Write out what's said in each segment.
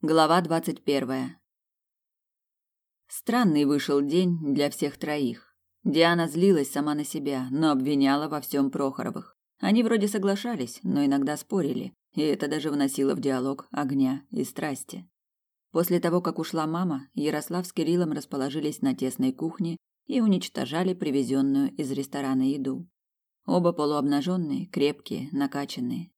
Глава двадцать первая. Странный вышел день для всех троих. Диана злилась сама на себя, но обвиняла во всем Прохоровых. Они вроде соглашались, но иногда спорили, и это даже вносило в диалог огня и страсти. После того, как ушла мама, Ярослав с Кириллом расположились на тесной кухне и уничтожали привезенную из ресторана еду. Оба полуобнаженные, крепкие, накачанные.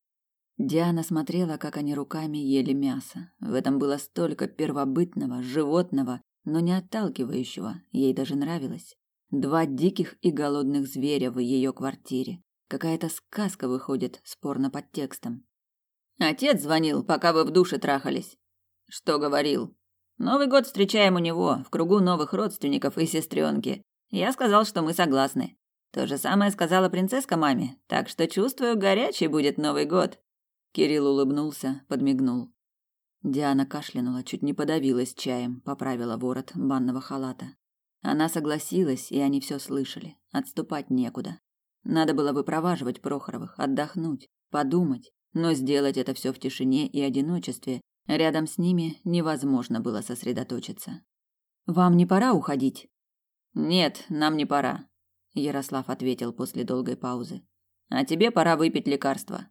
Диана смотрела, как они руками ели мясо. В этом было столько первобытного, животного, но не отталкивающего, ей даже нравилось. Два диких и голодных зверя в ее квартире. Какая-то сказка выходит, спорно под текстом. Отец звонил, пока вы в душе трахались. Что говорил? Новый год встречаем у него, в кругу новых родственников и сестренки. Я сказал, что мы согласны. То же самое сказала принцесска маме, так что чувствую, горячий будет Новый год. Кирилл улыбнулся, подмигнул. Диана кашлянула, чуть не подавилась чаем, поправила ворот банного халата. Она согласилась, и они все слышали. Отступать некуда. Надо было выпроваживать Прохоровых, отдохнуть, подумать, но сделать это все в тишине и одиночестве. Рядом с ними невозможно было сосредоточиться. Вам не пора уходить? Нет, нам не пора, Ярослав ответил после долгой паузы. А тебе пора выпить лекарство.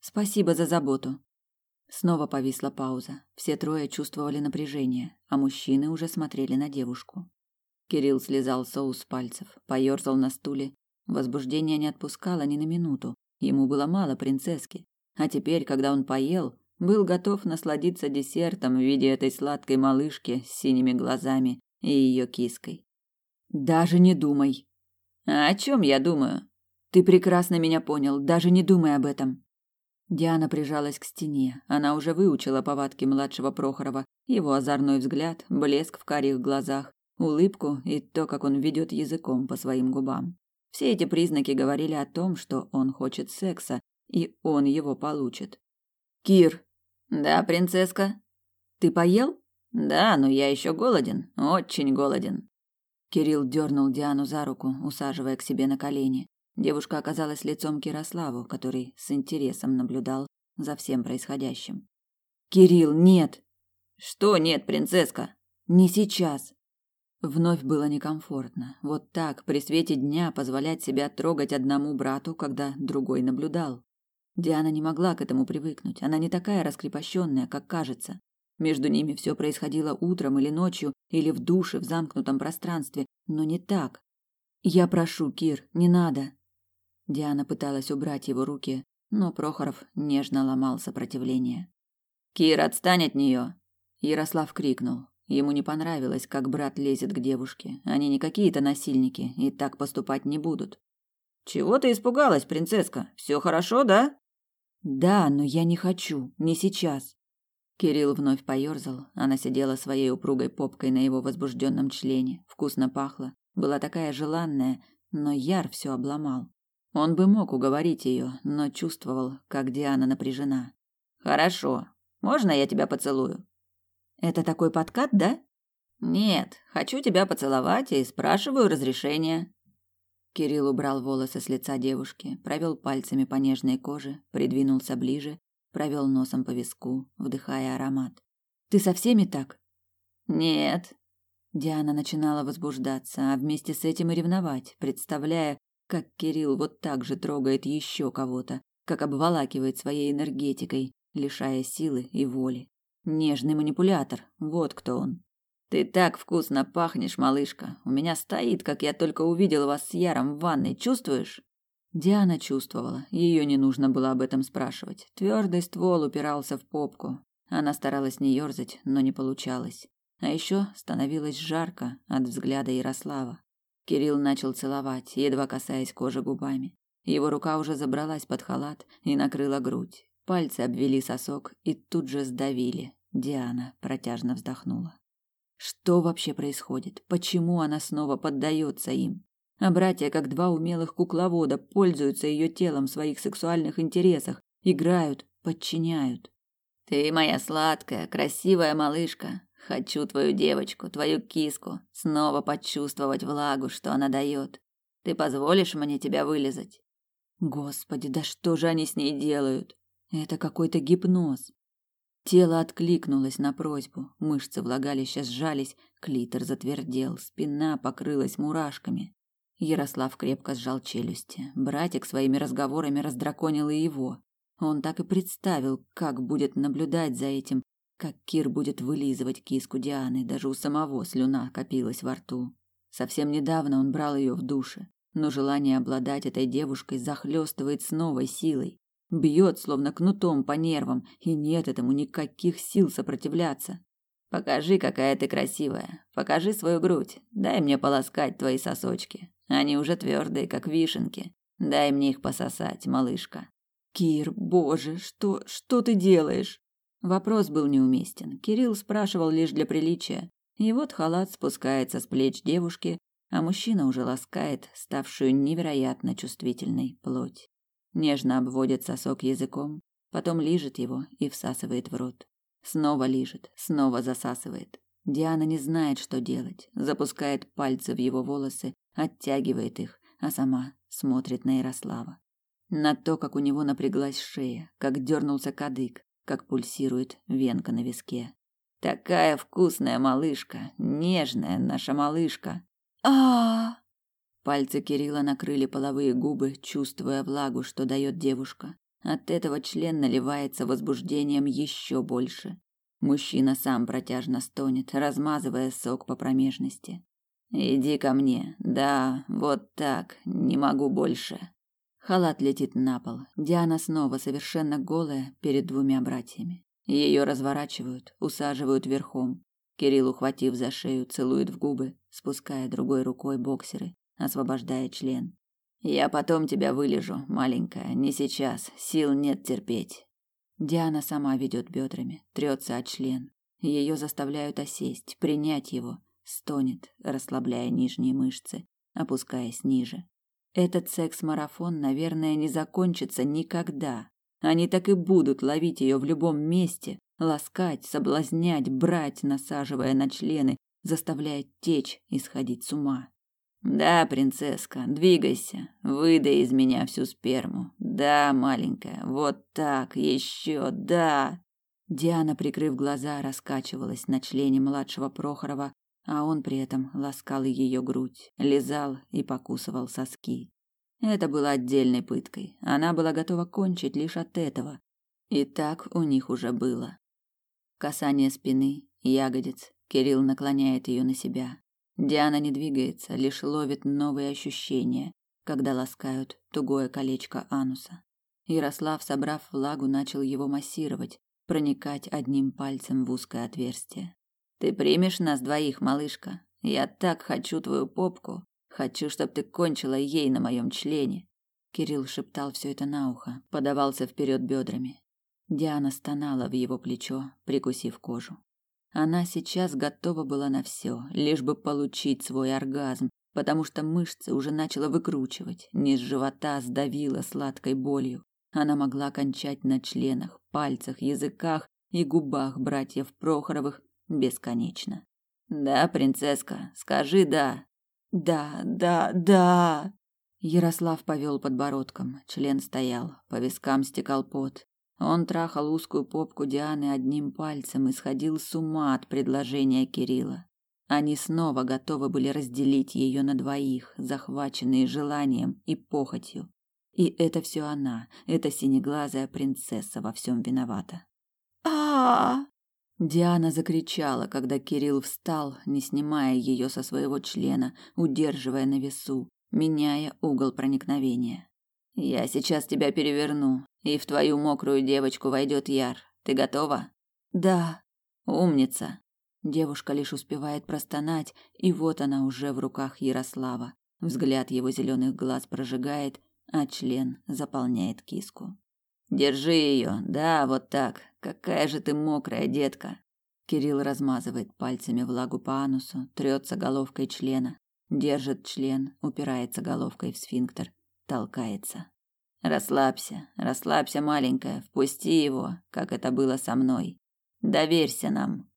Спасибо за заботу. Снова повисла пауза. Все трое чувствовали напряжение, а мужчины уже смотрели на девушку. Кирилл слезал соус с пальцев, поерзал на стуле. Возбуждение не отпускало ни на минуту. Ему было мало принцесски. А теперь, когда он поел, был готов насладиться десертом в виде этой сладкой малышки с синими глазами и ее киской. Даже не думай. А о чем я думаю? Ты прекрасно меня понял. Даже не думай об этом. Диана прижалась к стене. Она уже выучила повадки младшего Прохорова, его озорной взгляд, блеск в карих глазах, улыбку и то, как он ведет языком по своим губам. Все эти признаки говорили о том, что он хочет секса, и он его получит. Кир. Да, принцесска. Ты поел? Да, но я еще голоден, очень голоден. Кирилл дернул Диану за руку, усаживая к себе на колени. Девушка оказалась лицом к Ярославу, который с интересом наблюдал за всем происходящим. Кирилл, нет. Что нет, принцесска? Не сейчас. Вновь было некомфортно. Вот так при свете дня позволять себя трогать одному брату, когда другой наблюдал. Диана не могла к этому привыкнуть. Она не такая раскрепощенная, как кажется. Между ними все происходило утром или ночью, или в душе в замкнутом пространстве, но не так. Я прошу, Кир, не надо. Диана пыталась убрать его руки, но Прохоров нежно ломал сопротивление. «Кир, отстань от нее!» Ярослав крикнул. Ему не понравилось, как брат лезет к девушке. Они не какие-то насильники и так поступать не будут. «Чего ты испугалась, принцесска? Все хорошо, да?» «Да, но я не хочу. Не сейчас». Кирилл вновь поерзал. Она сидела своей упругой попкой на его возбужденном члене. Вкусно пахло. Была такая желанная, но Яр все обломал. Он бы мог уговорить ее, но чувствовал, как Диана напряжена. Хорошо. Можно я тебя поцелую? Это такой подкат, да? Нет, хочу тебя поцеловать и спрашиваю разрешения. Кирилл убрал волосы с лица девушки, провел пальцами по нежной коже, придвинулся ближе, провел носом по виску, вдыхая аромат. Ты со всеми так? Нет. Диана начинала возбуждаться, а вместе с этим и ревновать, представляя, как Кирилл вот так же трогает еще кого-то, как обволакивает своей энергетикой, лишая силы и воли. Нежный манипулятор, вот кто он. Ты так вкусно пахнешь, малышка. У меня стоит, как я только увидел вас с Яром в ванной, чувствуешь? Диана чувствовала, ее не нужно было об этом спрашивать. Твердый ствол упирался в попку. Она старалась не ерзать, но не получалось. А еще становилось жарко от взгляда Ярослава. Кирилл начал целовать, едва касаясь кожи губами. Его рука уже забралась под халат и накрыла грудь. Пальцы обвели сосок и тут же сдавили. Диана протяжно вздохнула. Что вообще происходит? Почему она снова поддается им? А братья, как два умелых кукловода, пользуются ее телом в своих сексуальных интересах, играют, подчиняют. Ты моя сладкая, красивая малышка, Хочу твою девочку, твою киску, снова почувствовать влагу, что она дает. Ты позволишь мне тебя вылезать? Господи, да что же они с ней делают? Это какой-то гипноз. Тело откликнулось на просьбу, мышцы влагалища сжались, клитор затвердел, спина покрылась мурашками. Ярослав крепко сжал челюсти. Братик своими разговорами раздраконил и его. Он так и представил, как будет наблюдать за этим, как Кир будет вылизывать киску Дианы, даже у самого слюна копилась во рту. Совсем недавно он брал ее в душе, но желание обладать этой девушкой захлестывает с новой силой, бьет словно кнутом по нервам, и нет этому никаких сил сопротивляться. Покажи, какая ты красивая. Покажи свою грудь. Дай мне полоскать твои сосочки. Они уже твердые, как вишенки. Дай мне их пососать, малышка. Кир, боже, что что ты делаешь? Вопрос был неуместен. Кирилл спрашивал лишь для приличия. И вот халат спускается с плеч девушки, а мужчина уже ласкает ставшую невероятно чувствительной плоть. Нежно обводит сосок языком, потом лижет его и всасывает в рот. Снова лижет, снова засасывает. Диана не знает, что делать, запускает пальцы в его волосы, оттягивает их, а сама смотрит на Ярослава. На то, как у него напряглась шея, как дернулся кадык, как пульсирует венка на виске. Такая вкусная малышка, нежная наша малышка. А! Пальцы Кирилла накрыли половые губы, чувствуя влагу, что дает девушка. От этого член наливается возбуждением еще больше. Мужчина сам протяжно стонет, размазывая сок по промежности. Иди ко мне. Да, вот так. Не могу больше. Халат летит на пол. Диана снова совершенно голая перед двумя братьями. Ее разворачивают, усаживают верхом. Кирилл, ухватив за шею, целует в губы, спуская другой рукой боксеры, освобождая член. Я потом тебя вылежу, маленькая, не сейчас, сил нет терпеть. Диана сама ведет бедрами, трется о член. Ее заставляют осесть, принять его, стонет, расслабляя нижние мышцы, опускаясь ниже. Этот секс-марафон, наверное, не закончится никогда. Они так и будут ловить ее в любом месте, ласкать, соблазнять, брать, насаживая на члены, заставляя течь и сходить с ума. Да, принцесска, двигайся, выдай из меня всю сперму. Да, маленькая, вот так, еще, да. Диана, прикрыв глаза, раскачивалась на члене младшего Прохорова, а он при этом ласкал ее грудь, лизал и покусывал соски. Это было отдельной пыткой. Она была готова кончить лишь от этого. И так у них уже было. Касание спины, ягодиц. Кирилл наклоняет ее на себя. Диана не двигается, лишь ловит новые ощущения, когда ласкают тугое колечко ануса. Ярослав, собрав влагу, начал его массировать, проникать одним пальцем в узкое отверстие. Ты примешь нас двоих, малышка? Я так хочу твою попку. Хочу, чтобы ты кончила ей на моем члене. Кирилл шептал все это на ухо, подавался вперед бедрами. Диана стонала в его плечо, прикусив кожу. Она сейчас готова была на все, лишь бы получить свой оргазм, потому что мышцы уже начала выкручивать, низ живота сдавило сладкой болью. Она могла кончать на членах, пальцах, языках и губах братьев Прохоровых бесконечно. Да, принцесска, скажи да. Да, да, да. Ярослав повел подбородком, член стоял, по вискам стекал пот. Он трахал узкую попку Дианы одним пальцем и сходил с ума от предложения Кирилла. Они снова готовы были разделить ее на двоих, захваченные желанием и похотью. И это все она, эта синеглазая принцесса во всем виновата. а Диана закричала, когда Кирилл встал, не снимая ее со своего члена, удерживая на весу, меняя угол проникновения. Я сейчас тебя переверну, и в твою мокрую девочку войдет Яр. Ты готова? Да. Умница. Девушка лишь успевает простонать, и вот она уже в руках Ярослава. Взгляд его зеленых глаз прожигает, а член заполняет киску. Держи ее, да, вот так. Какая же ты мокрая, детка. Кирилл размазывает пальцами влагу по анусу, трется головкой члена, держит член, упирается головкой в сфинктер, толкается. Расслабься, расслабься, маленькая, впусти его, как это было со мной. Доверься нам.